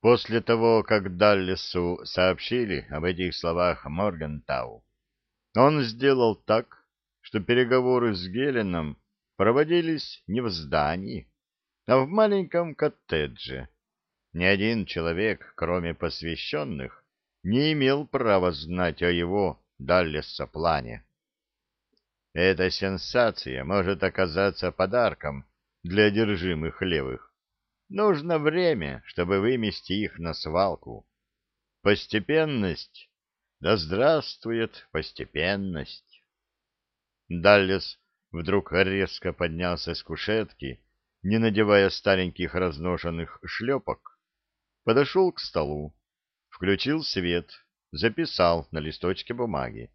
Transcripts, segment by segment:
После того, как Даллесу сообщили об этих словах Моргентау, он сделал так, что переговоры с Геленом проводились не в здании, а в маленьком коттедже. Ни один человек, кроме посвященных, не имел права знать о его Даллеса плане. Эта сенсация может оказаться подарком для одержимых левых. Нужно время, чтобы вымести их на свалку. Постепенность, да здравствует постепенность. Даллес вдруг резко поднялся с кушетки, не надевая стареньких разношенных шлепок, подошел к столу, включил свет, записал на листочке бумаги.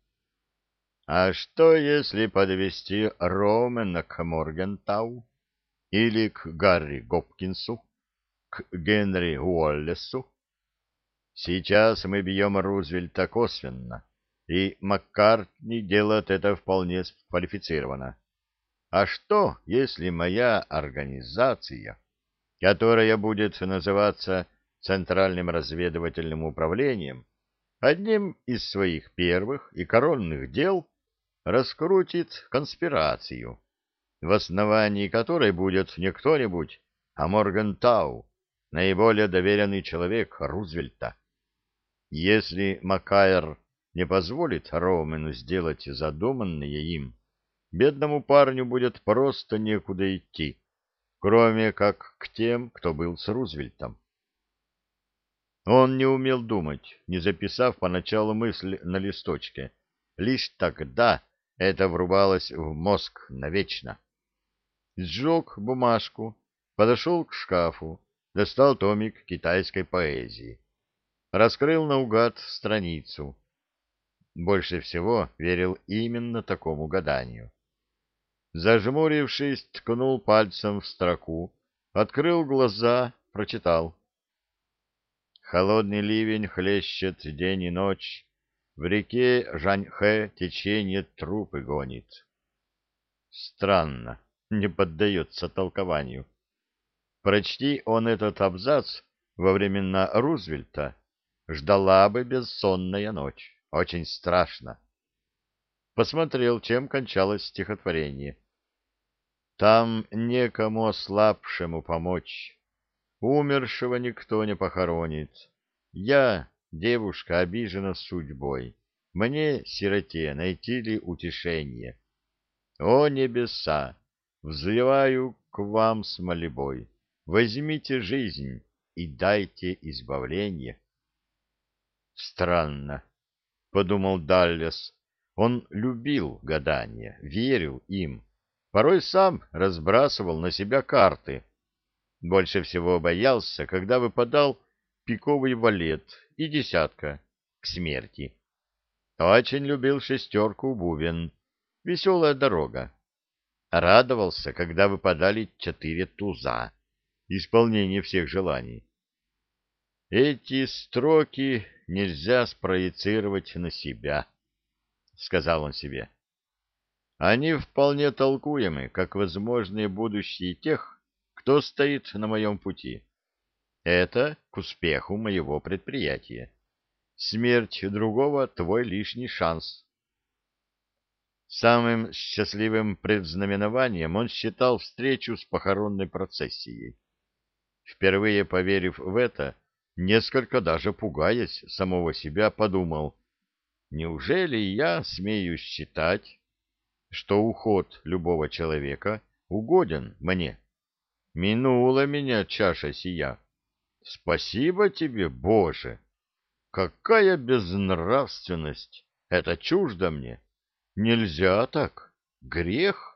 А что, если подвести Ромена к Моргентау? Или к Гарри Гопкинсу? К Генри Уоллесу? Сейчас мы бьем Рузвельта косвенно, и Маккартни делает это вполне квалифицированно. А что, если моя организация, которая будет называться Центральным разведывательным управлением, одним из своих первых и коронных дел раскрутит конспирацию, в основании которой будет не кто-нибудь, а Моргентау, наиболее доверенный человек Рузвельта. Если Макайр не позволит Роумену сделать задуманное им, бедному парню будет просто некуда идти, кроме как к тем, кто был с Рузвельтом. Он не умел думать, не записав поначалу мысль на листочке. Лишь тогда это врубалось в мозг навечно. Сжег бумажку, подошел к шкафу, достал томик китайской поэзии. Раскрыл наугад страницу. Больше всего верил именно такому гаданию. Зажмурившись, ткнул пальцем в строку, открыл глаза, прочитал. Холодный ливень хлещет день и ночь, в реке Жаньхэ течение трупы гонит. Странно, не поддается толкованию. Прочти он этот абзац во времена Рузвельта, ждала бы бессонная ночь. Очень страшно. Посмотрел, чем кончалось стихотворение. Там некому ослабшему помочь. Умершего никто не похоронит. Я Девушка обижена судьбой. Мне, сироте, найти ли утешение? О небеса! Взываю к вам с молебой. Возьмите жизнь и дайте избавление. Странно, — подумал Даллес. Он любил гадания, верил им. Порой сам разбрасывал на себя карты. Больше всего боялся, когда выпадал пиковый валет и десятка к смерти. Очень любил шестерку бубен, веселая дорога. Радовался, когда выпадали четыре туза, исполнение всех желаний. Эти строки нельзя спроецировать на себя, — сказал он себе. Они вполне толкуемы, как возможные будущие тех, кто стоит на моем пути. Это к успеху моего предприятия. Смерть другого — твой лишний шанс. Самым счастливым предзнаменованием он считал встречу с похоронной процессией. Впервые поверив в это, несколько даже пугаясь самого себя, подумал, неужели я смею считать, что уход любого человека угоден мне? Минула меня чаша сия. Спасибо тебе, Боже! Какая безнравственность! Это чуждо мне. Нельзя так. Грех.